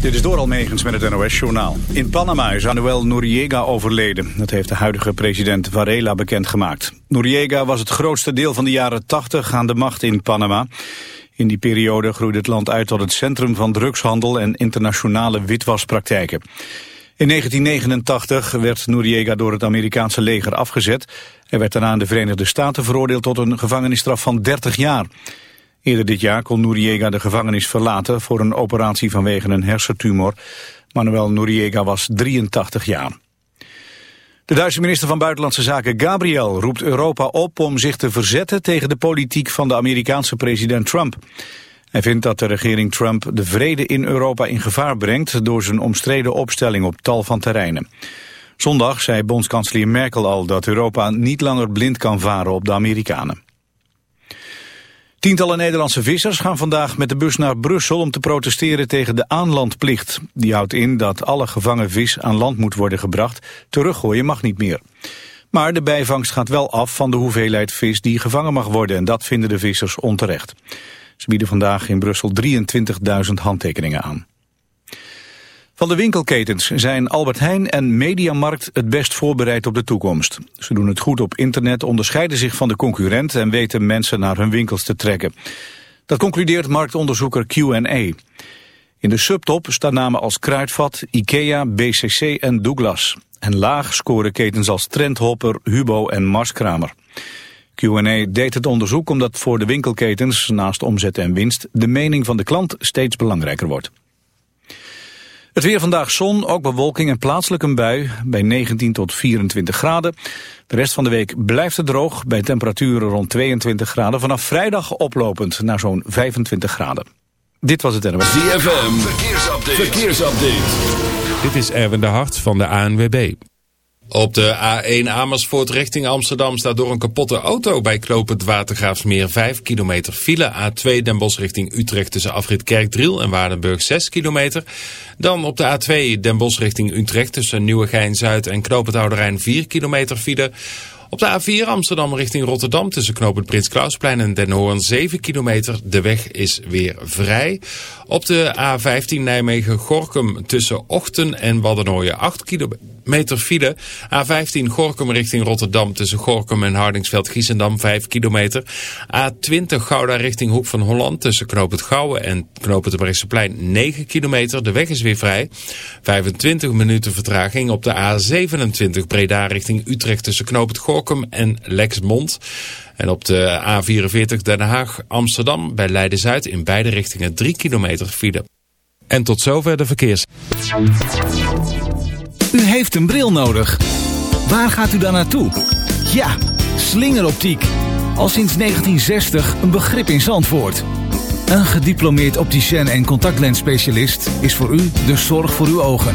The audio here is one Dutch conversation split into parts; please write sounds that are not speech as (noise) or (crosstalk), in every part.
Dit is Doral Megens met het NOS-journaal. In Panama is Anuel Noriega overleden. Dat heeft de huidige president Varela bekendgemaakt. Noriega was het grootste deel van de jaren 80 aan de macht in Panama. In die periode groeide het land uit tot het centrum van drugshandel en internationale witwaspraktijken. In 1989 werd Noriega door het Amerikaanse leger afgezet. Hij werd daarna in de Verenigde Staten veroordeeld tot een gevangenisstraf van 30 jaar. Eerder dit jaar kon Noriega de gevangenis verlaten voor een operatie vanwege een hersentumor. Manuel Noriega was 83 jaar. De Duitse minister van Buitenlandse Zaken Gabriel roept Europa op om zich te verzetten tegen de politiek van de Amerikaanse president Trump. Hij vindt dat de regering Trump de vrede in Europa in gevaar brengt door zijn omstreden opstelling op tal van terreinen. Zondag zei bondskanselier Merkel al dat Europa niet langer blind kan varen op de Amerikanen. Tientallen Nederlandse vissers gaan vandaag met de bus naar Brussel om te protesteren tegen de aanlandplicht. Die houdt in dat alle gevangen vis aan land moet worden gebracht. Teruggooien mag niet meer. Maar de bijvangst gaat wel af van de hoeveelheid vis die gevangen mag worden. En dat vinden de vissers onterecht. Ze bieden vandaag in Brussel 23.000 handtekeningen aan. Van de winkelketens zijn Albert Heijn en Mediamarkt het best voorbereid op de toekomst. Ze doen het goed op internet, onderscheiden zich van de concurrent en weten mensen naar hun winkels te trekken. Dat concludeert marktonderzoeker Q&A. In de subtop staan namen als Kruidvat, Ikea, BCC en Douglas. En laag scoren ketens als Trendhopper, Hubo en Marskramer. Q&A deed het onderzoek omdat voor de winkelketens, naast omzet en winst, de mening van de klant steeds belangrijker wordt. Het weer vandaag zon, ook bewolking en plaatselijk een bui bij 19 tot 24 graden. De rest van de week blijft het droog bij temperaturen rond 22 graden. Vanaf vrijdag oplopend naar zo'n 25 graden. Dit was het NOS. ZFM, verkeersupdate. verkeersupdate. Dit is Erwin de Hart van de ANWB. Op de A1 Amersfoort richting Amsterdam staat door een kapotte auto bij Knopend Watergraafsmeer 5 kilometer file. A2 Den Bosch richting Utrecht tussen afrit Kerkdriel en Waardenburg 6 kilometer. Dan op de A2 Den Bosch richting Utrecht tussen Nieuwegein-Zuid en Knopend Ouderijn 4 kilometer file. Op de A4 Amsterdam richting Rotterdam tussen knooppunt Prins Klausplein en Den Hoorn 7 kilometer. De weg is weer vrij. Op de A15 Nijmegen-Gorkum tussen Ochten en Waddenooien 8 kilometer file. A15 Gorkum richting Rotterdam tussen Gorkum en Hardingsveld-Giessendam 5 kilometer. A20 Gouda richting Hoek van Holland tussen knooppunt Gouwen en knooppunt Brechtseplein 9 kilometer. De weg is weer vrij. 25 minuten vertraging op de A27 Breda richting Utrecht tussen knooppunt Gorkum en Lexmond. En op de A44 Den Haag-Amsterdam bij Leiden-Zuid in beide richtingen 3 kilometer file. En tot zover de verkeers. U heeft een bril nodig. Waar gaat u dan naartoe? Ja, slingeroptiek. Al sinds 1960 een begrip in Zandvoort. Een gediplomeerd opticien en contactlensspecialist is voor u de zorg voor uw ogen.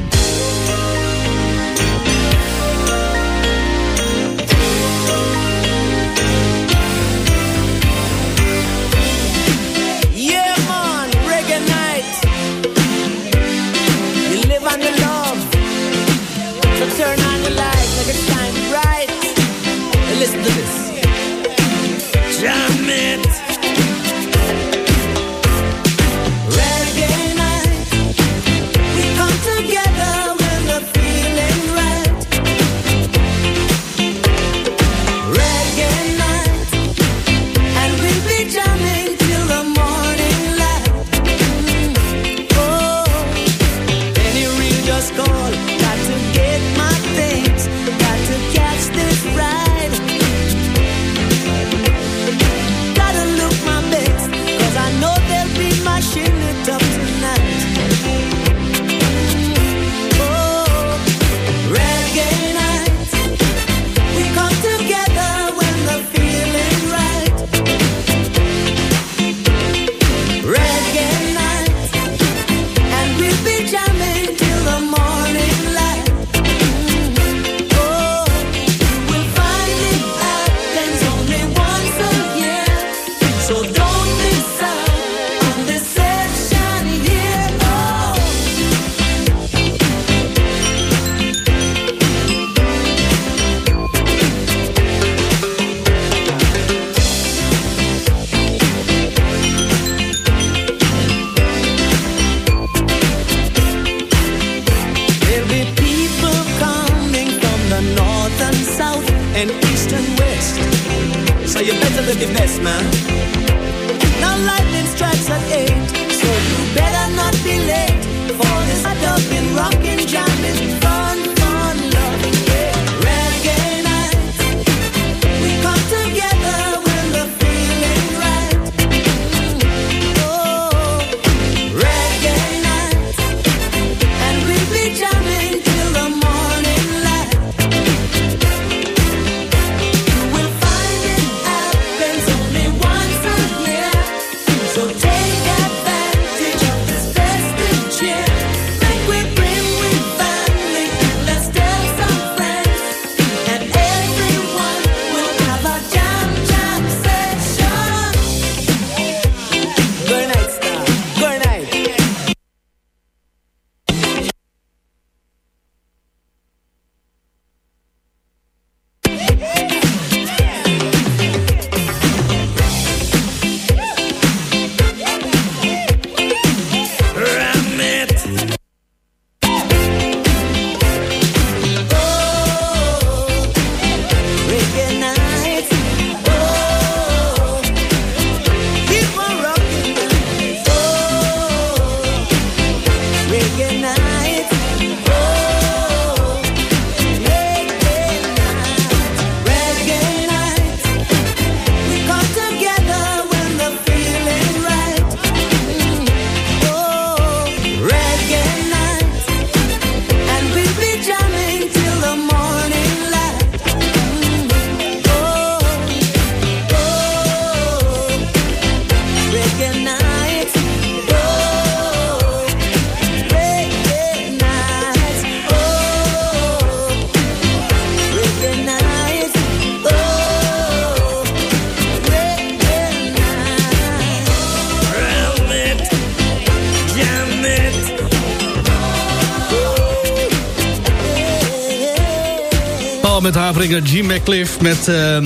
McCliff met eh,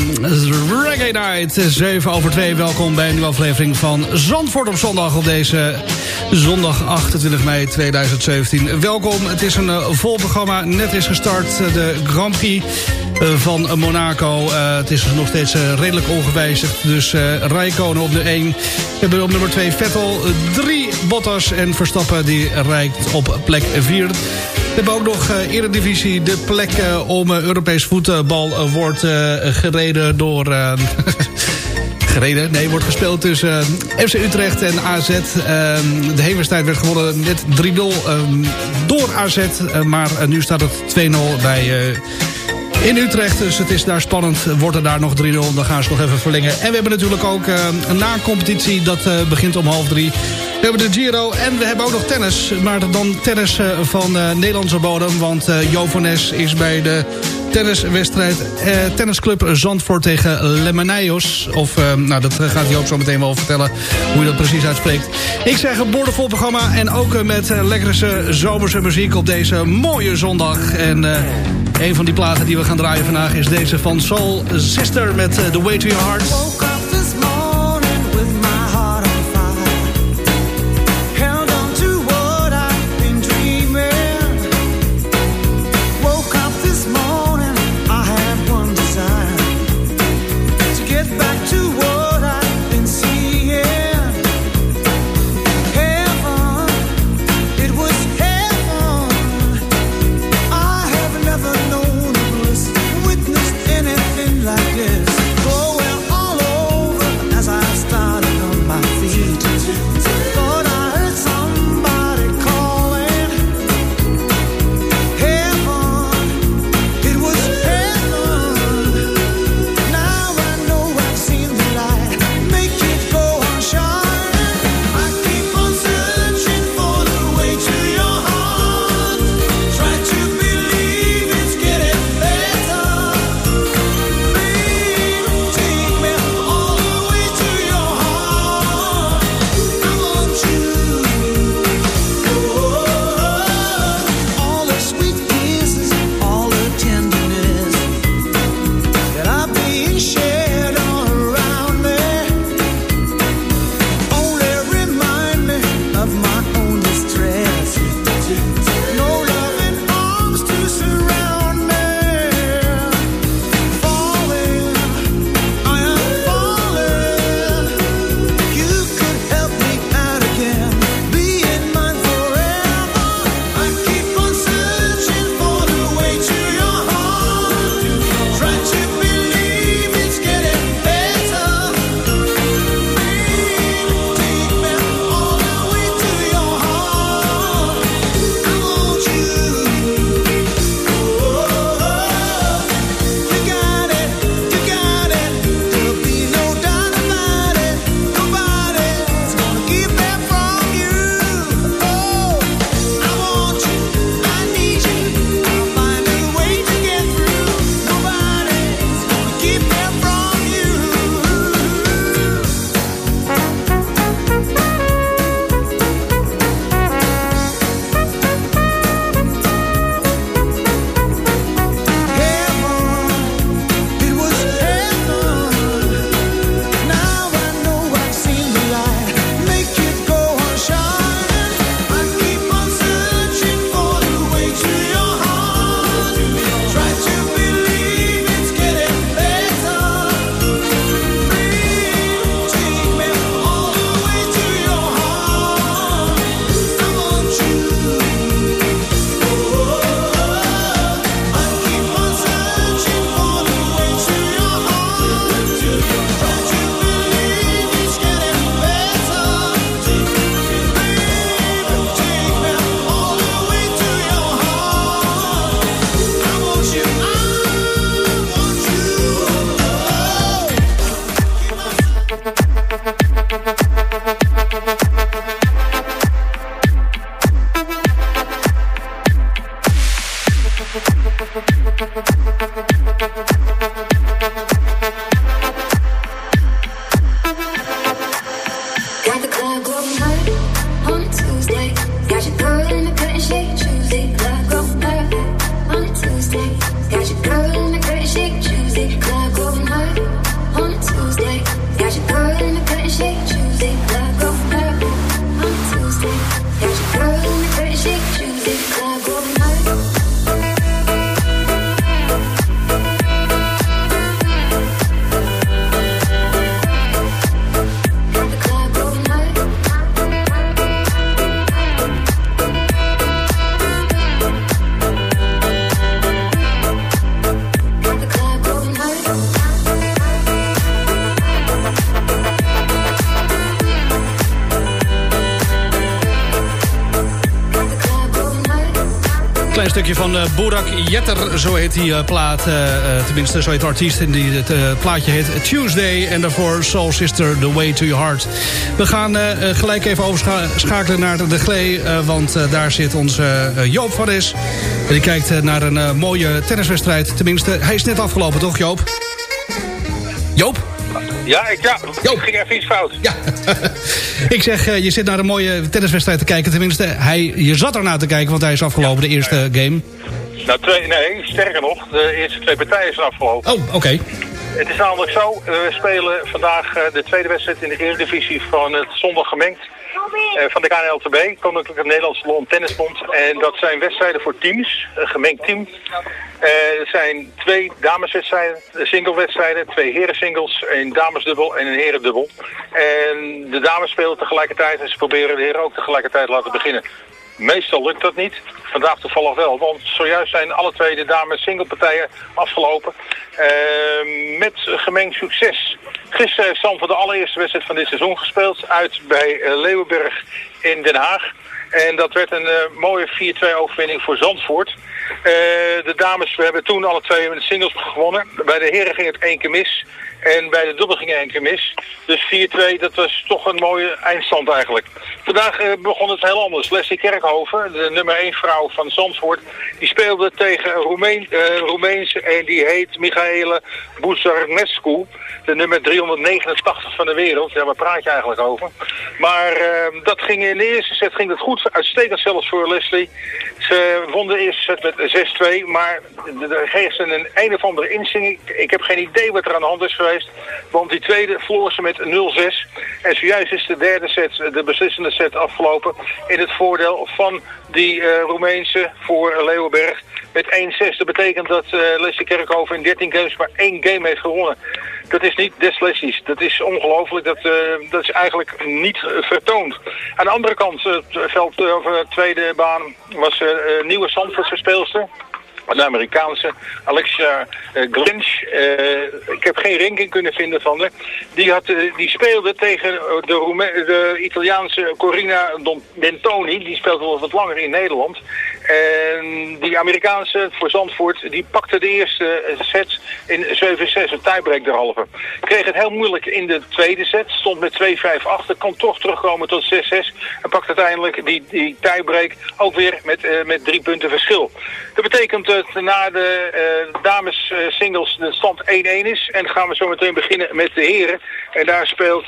Reggae Night. 7 over 2, welkom bij een nieuwe aflevering van Zandvoort op zondag... op deze zondag 28 mei 2017. Welkom, het is een eh, vol programma. Net is gestart eh, de Grand Prix eh, van Monaco. Het is nog steeds redelijk ongewijzigd. Dus Rijkonen op de 1. We hebben op nummer 2 Vettel, 3 Bottas en Verstappen... die rijdt op plek 4. We hebben ook nog uh, Eredivisie. De plek eh, om eh, Europees voetbal wordt gereden door... (laughs) gereden? Nee, wordt gespeeld tussen FC Utrecht en AZ. Eh, de heenwedstrijd werd gewonnen met 3-0 eh, door AZ. maar nu staat het 2-0 bij... in Utrecht, dus het is daar spannend. Wordt er daar nog 3-0, dan gaan ze nog even verlengen. En we hebben natuurlijk ook een na-competitie, dat begint om half drie. We hebben de Giro en we hebben ook nog tennis. Maar dan tennis eh, van eh, Nederlandse bodem. Want eh Jo van Nes is bij de tenniswedstrijd eh, tennisclub Zandvoort tegen Lemonijos. Of, eh, nou dat gaat Joop zo meteen wel vertellen hoe je dat precies uitspreekt. Ik zeg een boordevol programma en ook eh, met eh, lekkere zomerse muziek op deze mooie zondag. En eh, een van die platen die we gaan draaien vandaag is deze van Soul Sister met eh, The Way to Your Heart. Jetter, zo heet die uh, plaat. Uh, tenminste, zo heet de artiest. En die, het plaatje heet Tuesday. En daarvoor Soul Sister, The Way to Your Heart. We gaan gelijk even overschakelen naar de Glee. want daar zit onze Joop van is. En die kijkt naar een mooie tenniswedstrijd. Tenminste, hij is net afgelopen, toch Joop? Joop? Ja, ik, ja. ik ging even iets fout. Ja. (laughs) ik zeg, je zit naar een mooie tenniswedstrijd te kijken. Tenminste, hij, je zat ernaar te kijken, want hij is afgelopen, de eerste game. Nou, twee, nee, sterker nog, de eerste twee partijen zijn afgelopen. Oh, oké. Het is namelijk zo, uh, we spelen vandaag uh, de tweede wedstrijd in de Eredivisie van het zondag gemengd. Uh, van de KNLTB, Koninklijke Nederlandse Lon Tennisbond. En dat zijn wedstrijden voor teams, een gemengd team. Uh, er zijn twee dameswedstrijden, singlewedstrijden, twee herensingles, een damesdubbel en een herendubbel. En de dames spelen tegelijkertijd en ze proberen de heren ook tegelijkertijd laten beginnen. Meestal lukt dat niet. Vandaag toevallig wel, want zojuist zijn alle twee de dames singlepartijen afgelopen. Uh, met gemengd succes. Gisteren heeft Zandvoort de allereerste wedstrijd van dit seizoen gespeeld. Uit bij uh, Leeuwenberg in Den Haag. En dat werd een uh, mooie 4-2 overwinning voor Zandvoort. Uh, de dames we hebben toen alle twee de singles gewonnen. Bij de heren ging het één keer mis. En bij de dubbel ging één keer mis. Dus 4-2, dat was toch een mooie eindstand eigenlijk. Vandaag uh, begon het heel anders. Leslie Kerkhoven, de nummer 1 vrouw van Zandvoort, die speelde tegen een Roemeen, uh, Roemeense en die heet Michaela Buzarnescu. De nummer 389 van de wereld. Ja, waar praat je eigenlijk over? Maar uh, dat ging in de eerste set ging het goed. Uitstekend zelfs voor Leslie. Ze won de eerste set met 6-2, maar er geeft ze een een of andere inzing. Ik heb geen idee wat er aan de hand is geweest. Want die tweede verloor ze met 0-6. En zojuist is de derde set, de beslissende set afgelopen. In het voordeel van die uh, Roemeense voor Leeuwenberg met 1-6. Dat betekent dat uh, Leslie Kerkhoven in 13 games maar één game heeft gewonnen. Dat is niet des Leslie's. Dat is ongelooflijk. Dat, uh, dat is eigenlijk niet vertoond. Aan de andere kant, het veld over de tweede baan was nieuwe Zandvoortse speelster de Amerikaanse Alexia uh, Grinch. Uh, ik heb geen ranking kunnen vinden van haar. Die, had, uh, die speelde tegen de, de Italiaanse Corina Bentoni. Die speelt wel wat langer in Nederland. En die Amerikaanse voor Zandvoort, die pakte de eerste set in 7-6, een tiebreak derhalve. Kreeg het heel moeilijk in de tweede set, stond met 2-5 achter, kan toch terugkomen tot 6-6 en pakt uiteindelijk die, die tiebreak ook weer met, uh, met drie punten verschil. Dat betekent dat na de uh, dames uh, singles de stand 1-1 is en gaan we zo meteen beginnen met de heren. En daar speelt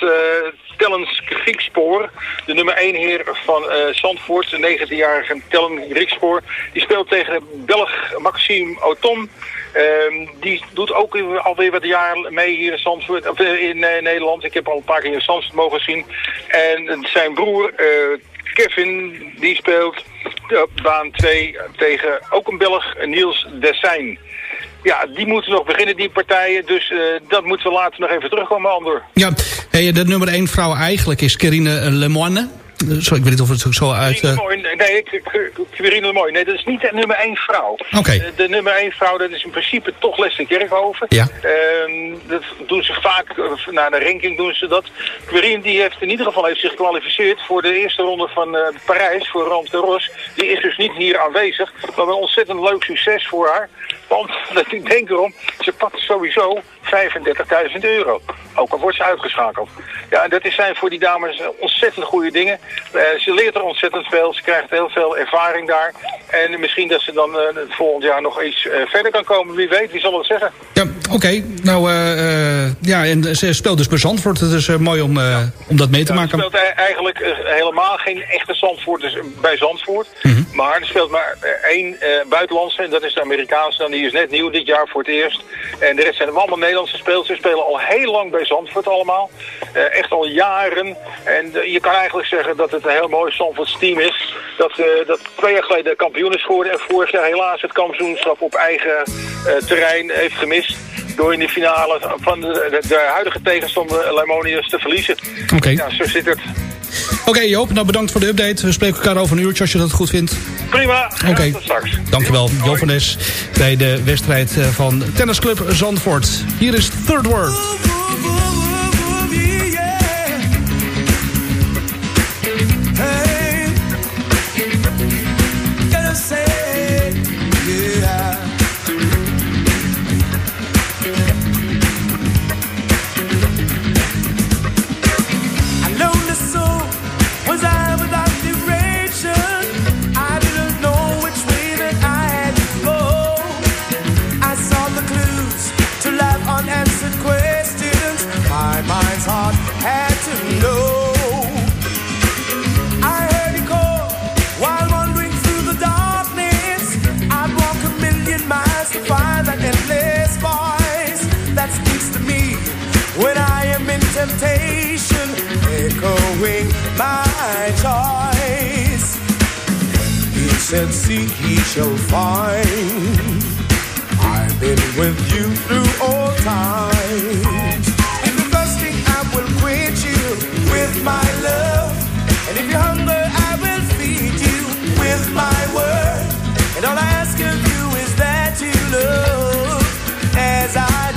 Tellens Griekspoor, de nummer 1 heer van Zandvoort, de 19-jarige Tellen Griekspoor. Die speelt tegen de Belg Maxime Auton. Um, die doet ook alweer wat jaar mee hier in Zandvoort, of in uh, Nederland. Ik heb al een paar keer in Zandvoort mogen zien. En zijn broer uh, Kevin, die speelt op baan 2 tegen ook een Belg, Niels Dessijn. Ja, die moeten nog beginnen, die partijen. Dus dat moeten we later nog even terugkomen, Andor. Ja, hey, de nummer 1 vrouw eigenlijk is Kerine Lemoine. Zo, ik weet niet of het zo uit... Uh... Nee, Quirine Lemoy. Nee, dat is niet de nummer 1 vrouw. Oké. Okay. De, de, nummer 1 vrouw, dat is in principe toch Leslie Kerkhoven. Ja. Uh, dat doen ze vaak, na de ranking doen ze dat. Quirine die heeft in ieder geval heeft zich gekwalificeerd voor de eerste ronde van uh, Parijs, voor Rand de Ros. Die is dus niet hier aanwezig. Maar een ontzettend leuk succes voor haar. Want, (laughs) ik denk erom, ze pakt sowieso 35.000 euro. Ook al wordt ze uitgeschakeld. Ja, en dat zijn voor die dames ontzettend goede dingen. Uh, ze leert er ontzettend veel. Ze krijgt heel veel ervaring daar. En misschien dat ze dan het volgend jaar nog iets uh, verder kan komen. Wie weet, wie zal het zeggen? Ja, oké. Okay. Nou, ja, en ze speelt dus bij Zandvoort. Het is mooi om, ja. om dat mee te ja, maken. Ze speelt eigenlijk helemaal geen echte Zandvoort dus bij Zandvoort. Mm -hmm. Maar er speelt maar één buitenlandse. En dat is de Amerikaanse. En die is net nieuw dit jaar voor het eerst. En de rest zijn allemaal Nederlandse spelers. Ze spelen al heel lang bij Zandvoort allemaal. echt al jaren. En je kan eigenlijk zeggen dat het een heel mooi Zandvoorts team is. Dat, uh, dat twee jaar geleden kampioen is geworden. En vorig jaar helaas het kampioenschap op eigen uh, terrein heeft gemist. Door in de finale van de, de, de huidige tegenstander Lemonius te verliezen. Oké. Okay. Ja, zo zit het. Oké okay, Joop, nou bedankt voor de update. We spreken elkaar over een uurtje als je dat goed vindt. Prima, Oké, okay. tot straks. Dankjewel, Joop van Nes bij de wedstrijd van Tennisclub Zandvoort. Hier is Third Word. doing my choice. He said, Seek, he shall find. I've been with you through all times. And the thirsting, I will quit you with my love. And if you hunger, I will feed you with my word. And all I ask of you is that you love as I do.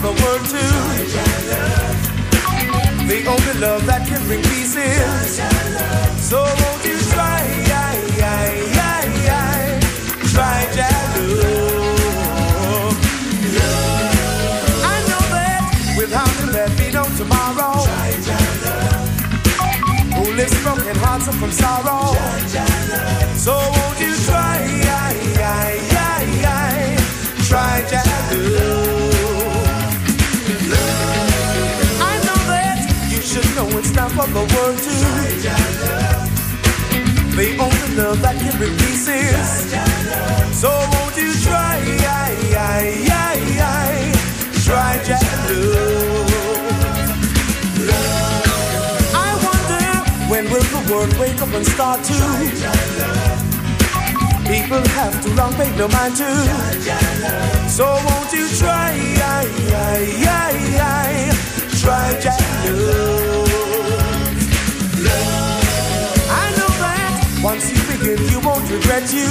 For the only love that can bring peace is. So won't you try, try love. I know that without him there'd be no tomorrow. Who lives broken hearts and from sorrow. So won't you try, try that for the world to. The only love that can bring peace is. So won't you try, try that love. I wonder when will the world wake up and start to. People have too long paid no mind to. So won't you try, try that love. Once you begin, you won't regret you.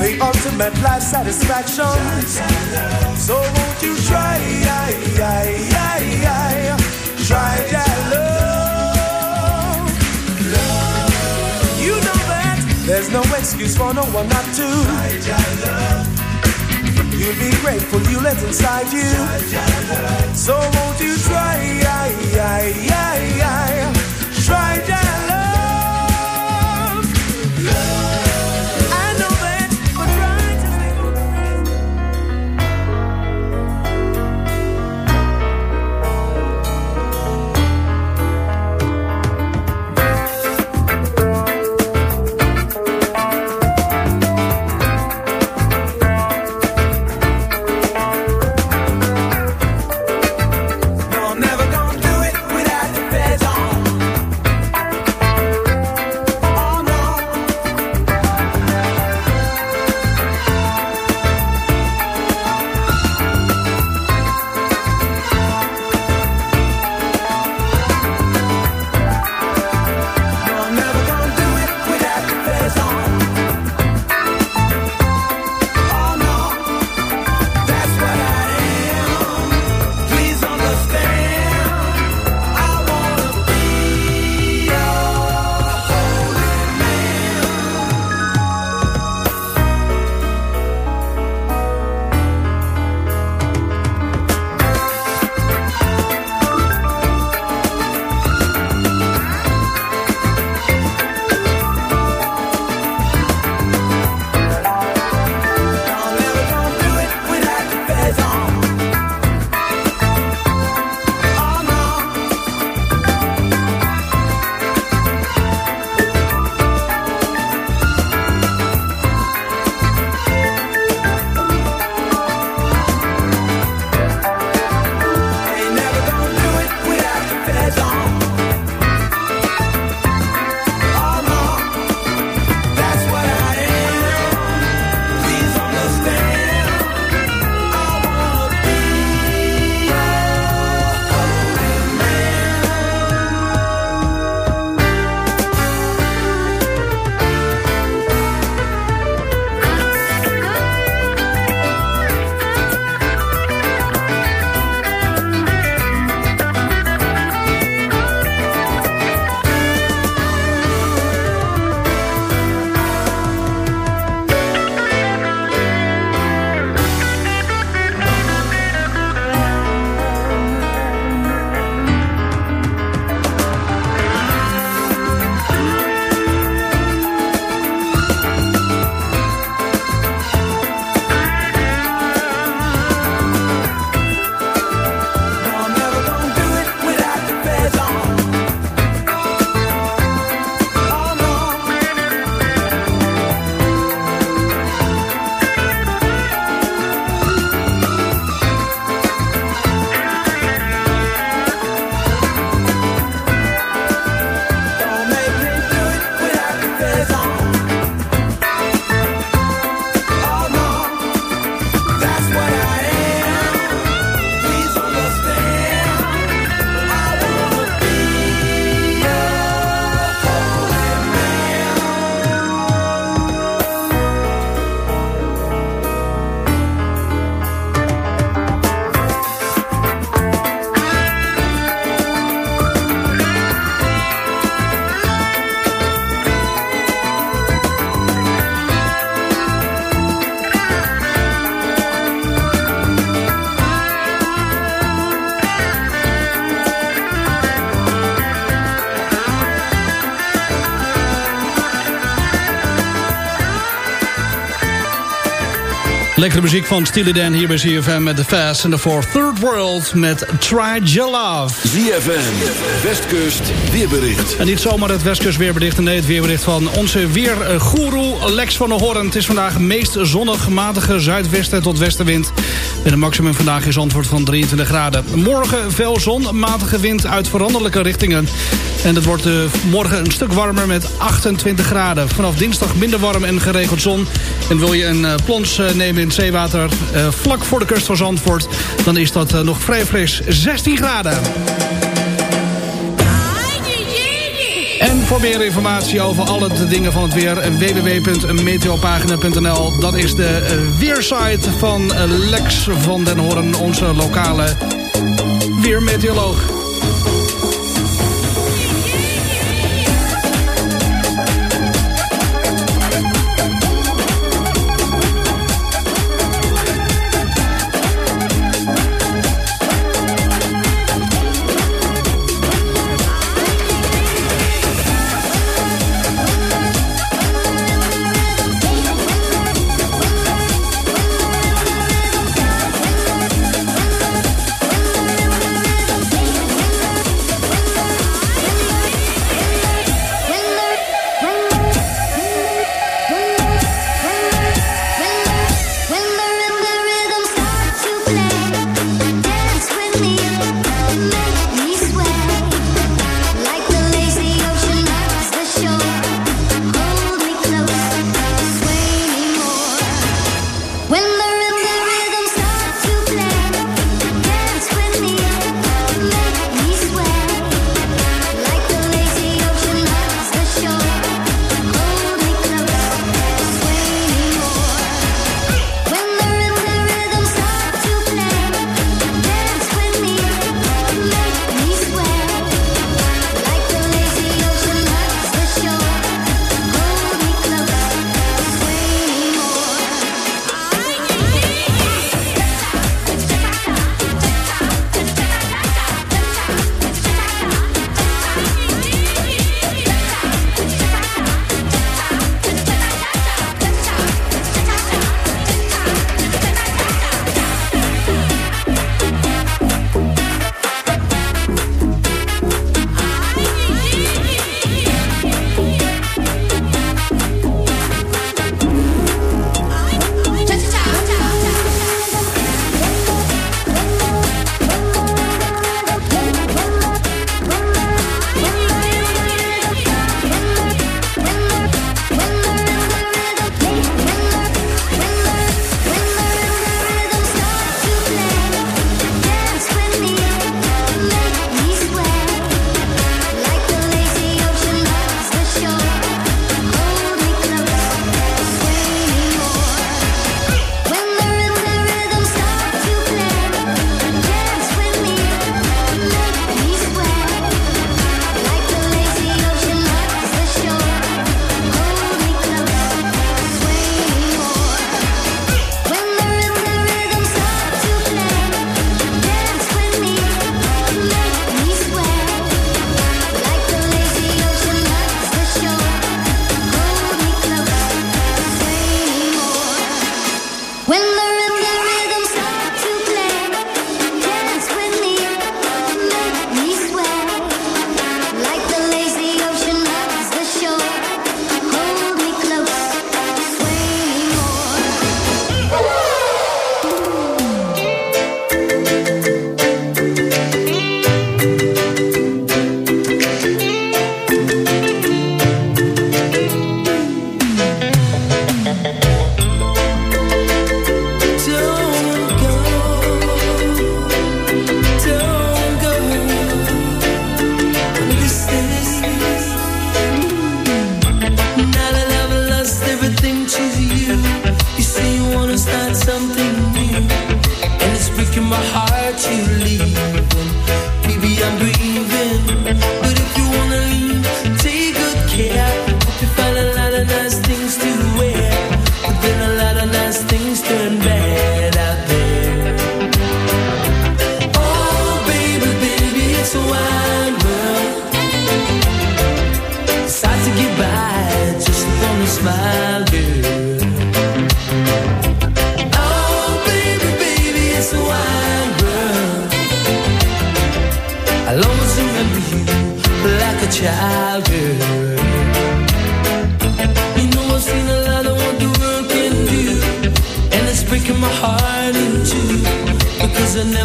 The ultimate life satisfaction. So won't you try, try that love. You know that there's no excuse for no one not to. You'll be grateful you let inside you. So won't you try, try that love. Lekkere muziek van Steely Dan hier bij ZFM met The Fast and the Four Third World met Try Your Love. ZFM, Westkust, weerbericht. En niet zomaar het Westkust weerbericht, nee het weerbericht van onze weergoeroe Lex van der Hoorn. Het is vandaag meest zonnig, matige zuidwesten tot westenwind. En de maximum vandaag is antwoord van 23 graden. Morgen veel zon, matige wind uit veranderlijke richtingen. En het wordt uh, morgen een stuk warmer met 28 graden. Vanaf dinsdag minder warm en geregeld zon. En wil je een uh, plons uh, nemen in het zeewater vlak voor de kust van Zandvoort... dan is dat nog vrij fris 16 graden. En voor meer informatie over alle de dingen van het weer... www.meteopagina.nl Dat is de weersite van Lex van den Hoorn... onze lokale weermeteoroloog.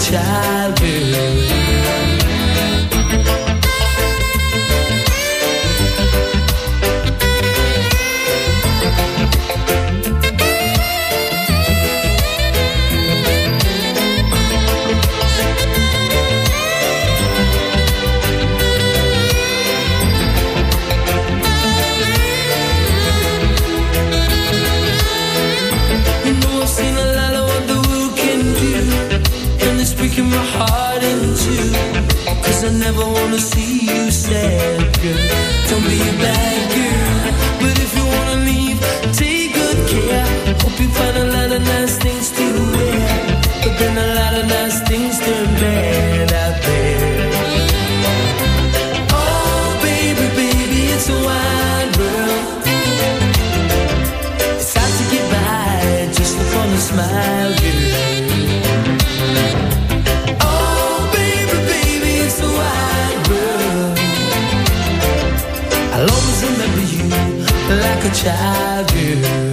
Child, find a lot of nice things to wear But then a lot of nice things turn bad out there Oh, baby, baby, it's a wide world it's hard to get by just smile. Oh, a world. I'll always remember you like a child.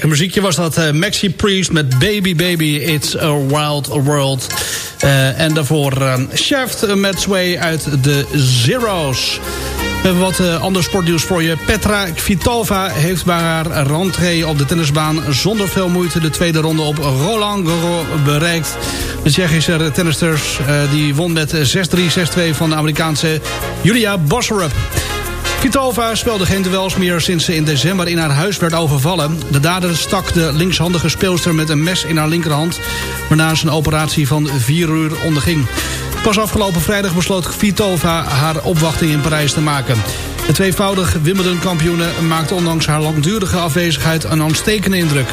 Lekker muziekje was dat. eh, Maxi Priest met Baby Baby, It's a Wild World. Eh, en daarvoor uh, Shaft met Sway uit de Zero's. We hebben wat eh, ander sportnieuws voor je. Petra Kvitova heeft bij haar rentree op de tennisbaan... zonder veel moeite de tweede ronde op Roland Garros bereikt. De Tsjechische tennisters die won met 6-3, 6-2 van de Amerikaanse Julia Bosserup. Kvitova speelde geen duels meer sinds ze in december in haar huis werd overvallen. De dader stak de linkshandige speelster met een mes in haar linkerhand... waarna ze een operatie van vier uur onderging. Pas afgelopen vrijdag besloot Kvitova haar opwachting in Parijs te maken. De tweevoudig Wimbledon-kampioene maakte ondanks haar langdurige afwezigheid een aanstekende indruk.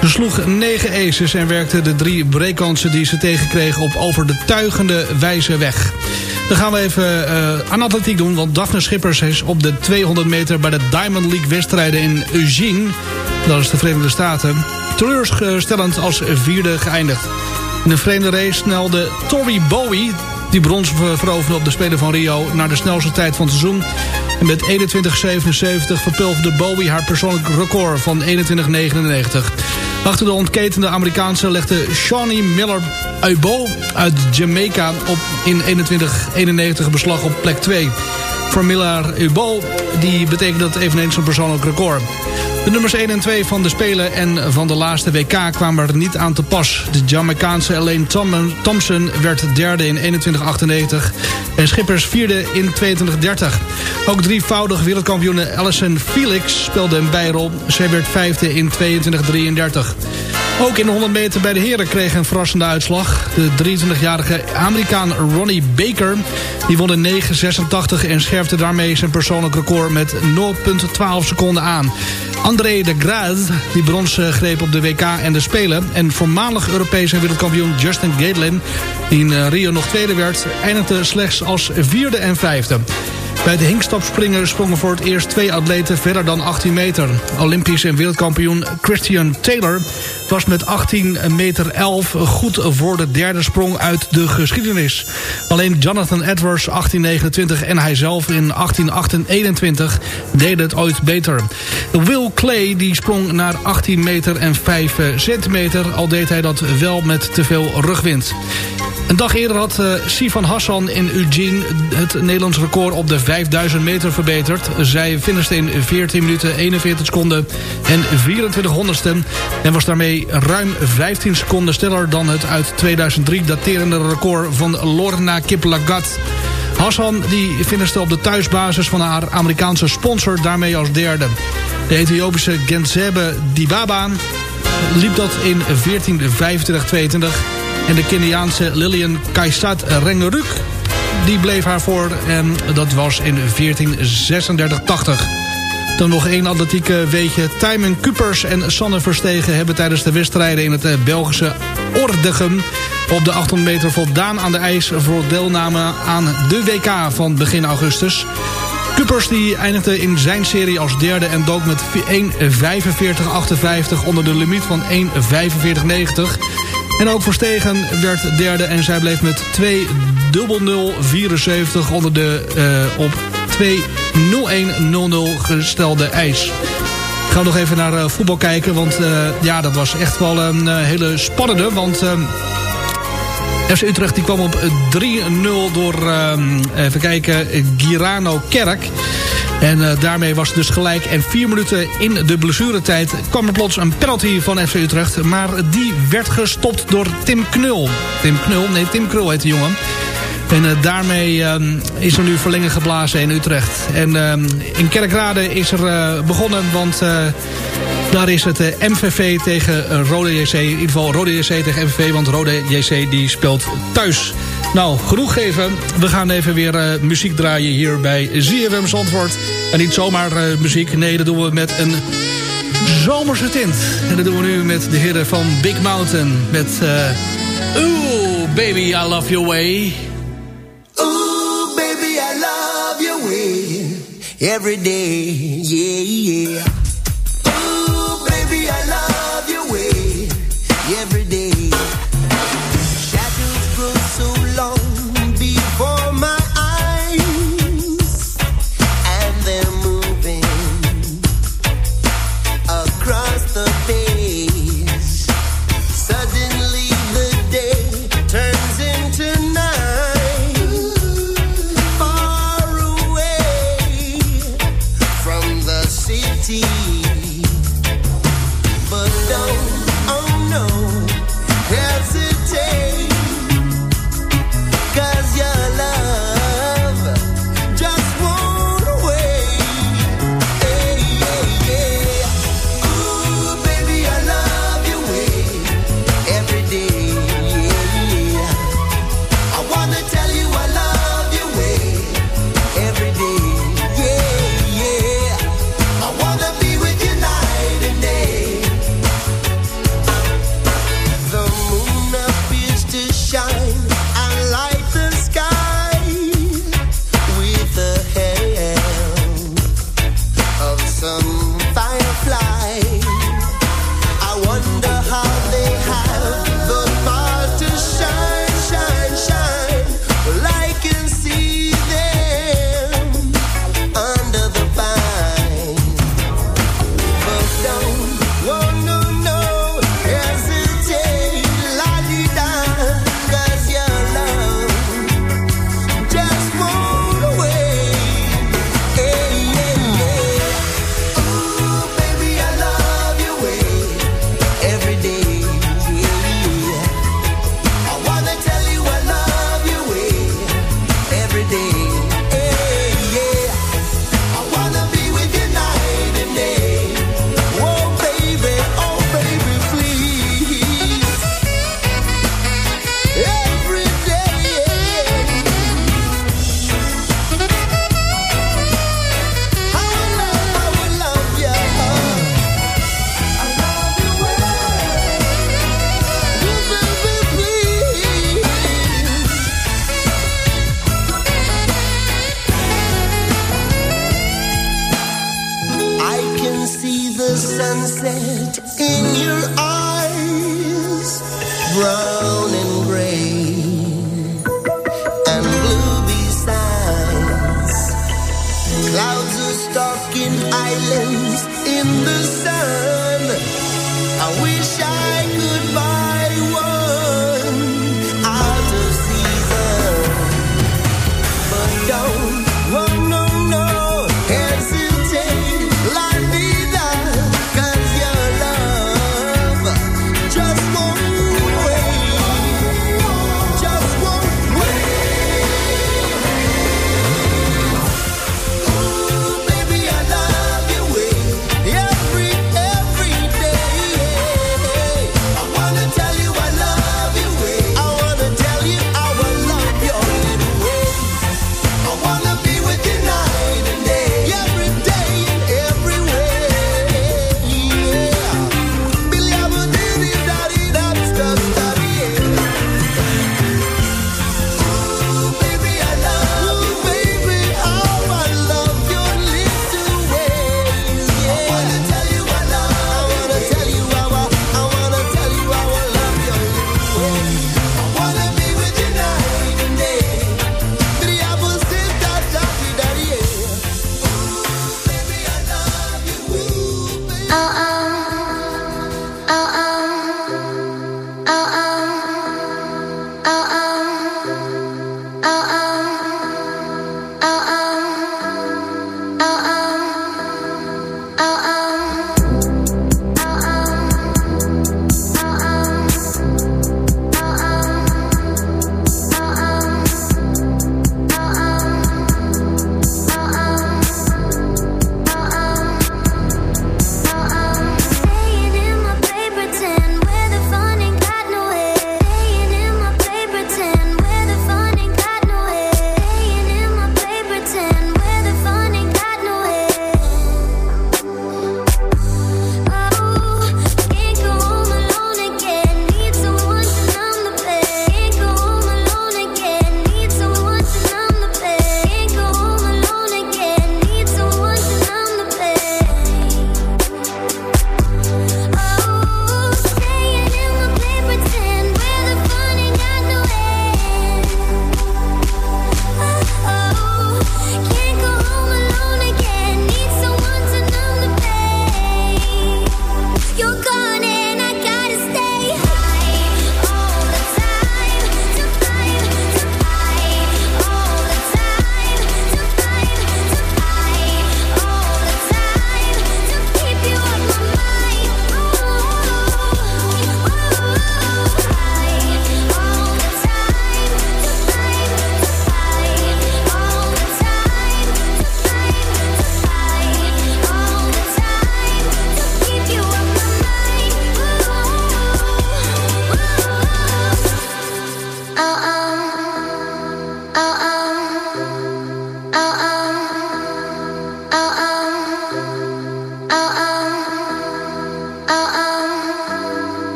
Ze sloeg negen aces en werkte de drie breakkansen die ze tegenkreeg op overtuigende wijze weg. Dan gaan we even uh, aan atletiek doen, want Daphne Schippers is op de 200 meter bij de Diamond League wedstrijden in Eugene, dat is de Verenigde Staten, teleurstellend als vierde geëindigd. In een vreemde race snelde Tori Bowie, die brons veroverde op de Spelen van Rio, naar de snelste tijd van het seizoen. En met 21.77 verpulverde Bowie haar persoonlijk record van 21.99. Achter de ontketende Amerikaanse legde Shawnee Miller Uibo uit Jamaica op in 21.91 beslag op plek 2. Voor Miller Ubo, die betekent dat eveneens een persoonlijk record. De nummers 1 en 2 van de Spelen en van de laatste WK kwamen er niet aan te pas. De Jamaicaanse Elaine Thompson werd derde in 21.98 en Schippers vierde in 22.30. Ook drievoudig wereldkampioene Alison Felix speelde een bijrol. Zij werd vijfde in 22.33. Ook in de 100 meter bij de heren kreeg een verrassende uitslag. De 23-jarige Amerikaan Ronnie Baker die won in 9.86 en scherpte daarmee zijn persoonlijk record met 0,12 seconden aan. André de Graaz, die brons greep op de WK en de Spelen... en voormalig Europees en wereldkampioen Justin Gatlin... die in Rio nog tweede werd, eindigde slechts als vierde en vijfde. Bij de hinkstapspringen sprongen voor het eerst twee atleten verder dan 18 meter. Olympisch en wereldkampioen Christian Taylor was met 18 meter 11 goed voor de derde sprong uit de geschiedenis. Alleen Jonathan Edwards 1829 en hij zelf in 1821 deden het ooit beter. Will Clay die sprong naar 18 meter en 5 centimeter, al deed hij dat wel met te veel rugwind. Een dag eerder had uh, Sivan Hassan in Eugene het Nederlands record op de 5000 meter verbeterd. Zij finishte in 14 minuten 41 seconden en 24 honderdsten. En was daarmee ruim 15 seconden sneller dan het uit 2003 daterende record van Lorna Kiplagat. Hassan die finishte op de thuisbasis van haar Amerikaanse sponsor daarmee als derde. De Ethiopische Genzebe Dibaba liep dat in 14.25.22 en de Keniaanse Lillian Kaisat Rengeruk die bleef haar voor en dat was in 14.36.80. Dan nog één atletieke weetje. Tijmen Kupers en Sanne Verstegen hebben tijdens de wedstrijden in het eh, Belgische Ordegem op de 800 meter voldaan aan de ijs voor deelname aan de WK van begin augustus. Kupers die eindigde in zijn serie als derde en dook met 1.45.58 onder de limiet van 1.45.90. En ook Verstegen werd derde en zij bleef met 2.00.74 onder de uh, op 2.01.00 gestelde ijs. Gaan we nog even naar uh, voetbal kijken, want uh, ja, dat was echt wel een hele spannende. Want FC Utrecht die kwam op 3-0 door, even kijken, Girano Kerk. En daarmee was het dus gelijk. En vier minuten in de blessuretijd kwam er plots een penalty van FC Utrecht. Maar die werd gestopt door Tim Knul. Tim Knul, nee Tim Krul heet de jongen. En uh, daarmee uh, is er nu verlengen geblazen in Utrecht. En uh, in Kerkrade is er uh, begonnen, want daar is het MVV tegen Rode JC. In ieder geval Rode JC tegen MVV, want Rode JC die speelt thuis. Nou, genoeg geven. We gaan even weer muziek draaien hier bij ZFM Zandvoort. En niet zomaar muziek, nee, dat doen we met een zomerse tint. En dat doen we nu met de heren van Big Mountain. Met, Ooh, baby, I love your way. Ooh, baby, I love your way. Every day, yeah, yeah. see.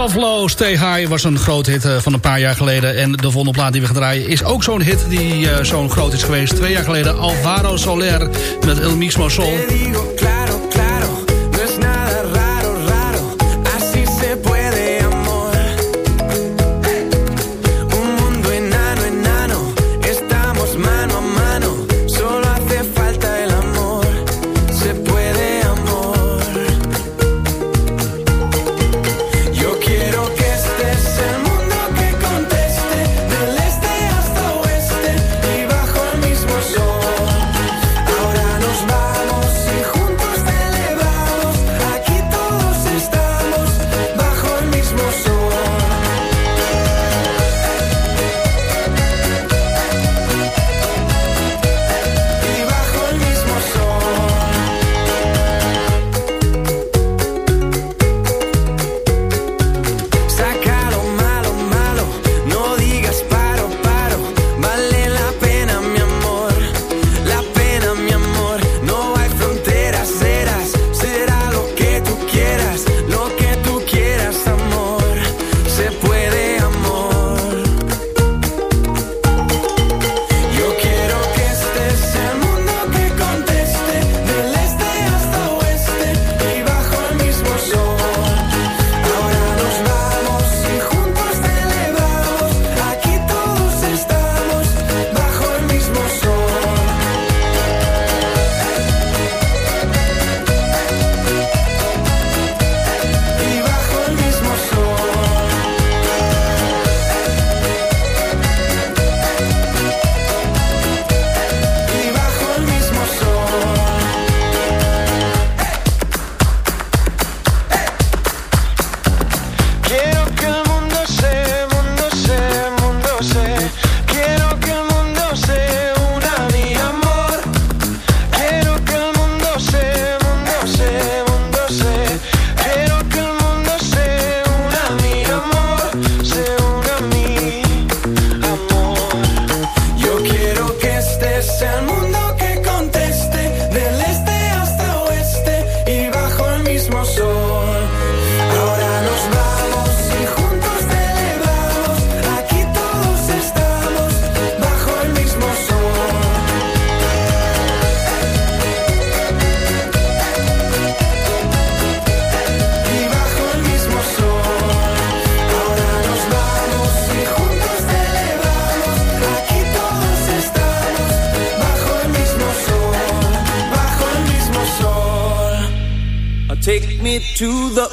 Buffalo Stay High was een groot hit uh, van een paar jaar geleden. En de volgende plaat die we gaan draaien is ook zo'n hit die uh, zo'n groot is geweest. Twee jaar geleden Alvaro Soler met El Mismo Sol.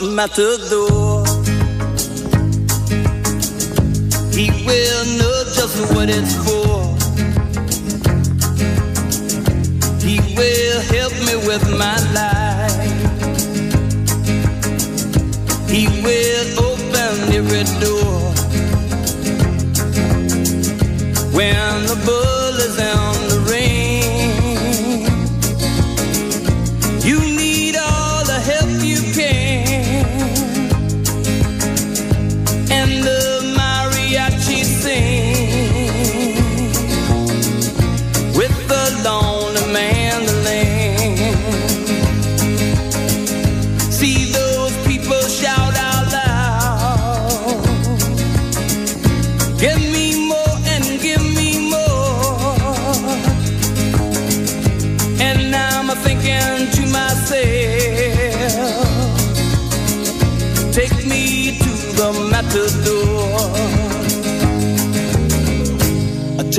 Matador. and love.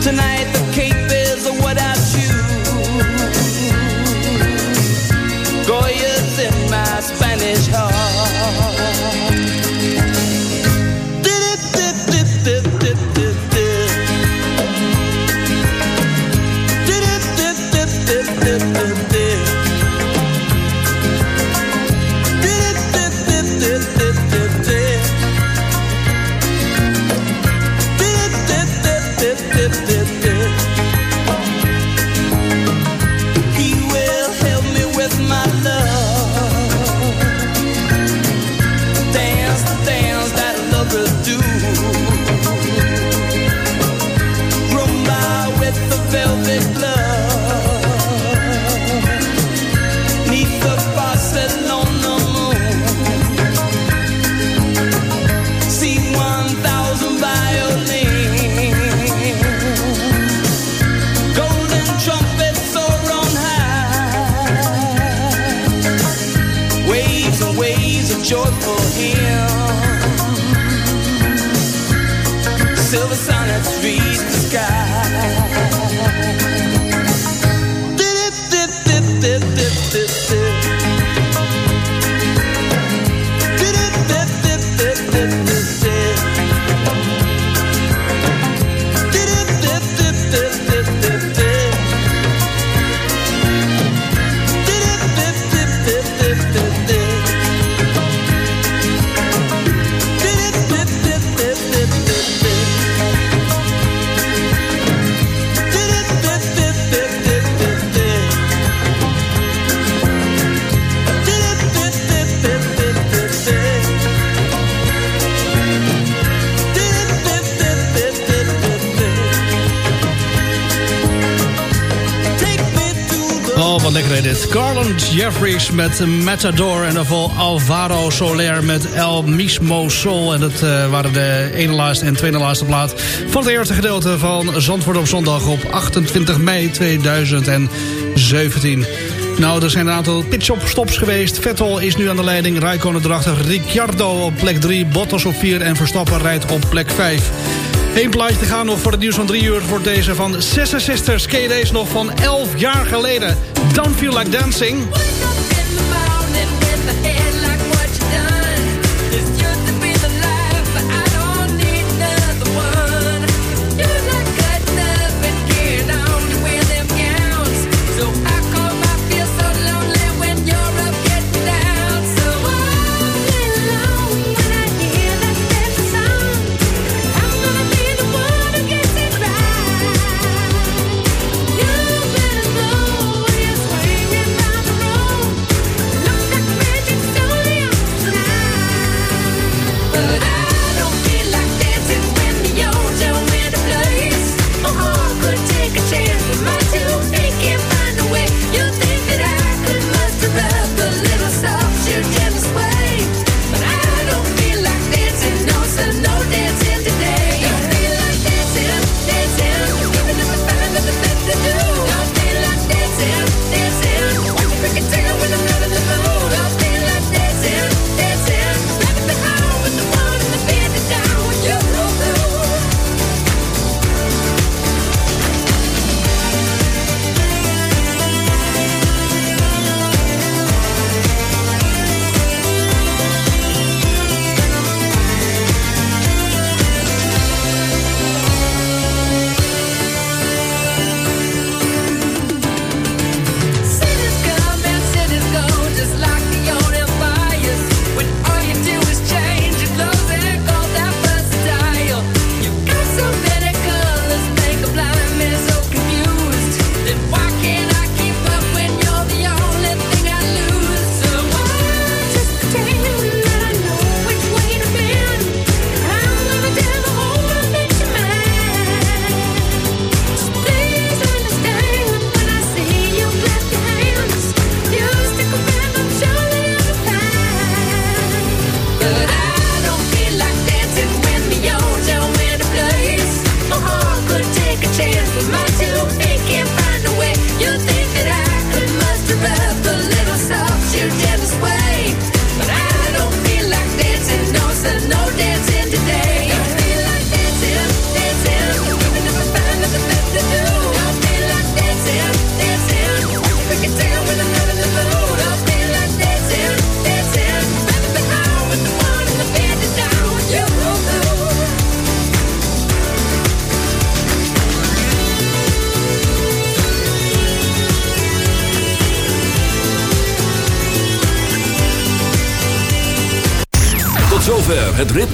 Tonight wat lekker dit. Garland Jeffries met Matador en daarvoor Alvaro Soler met El Mismo Sol. En dat eh, waren de ene laatste en tweede laatste plaat van het eerste gedeelte van Zandvoort op zondag op 28 mei 2017. Nou, er zijn een aantal pitstop-stops geweest. Vettel is nu aan de leiding, Raikkonen erachter. Ricciardo op plek 3, Bottas op 4 en Verstappen rijdt op plek 5. Eén plaatje te gaan nog voor het nieuws van 3 uur. Voor deze van 66 Ken je deze nog van 11 jaar geleden. Don't Feel Like Dancing.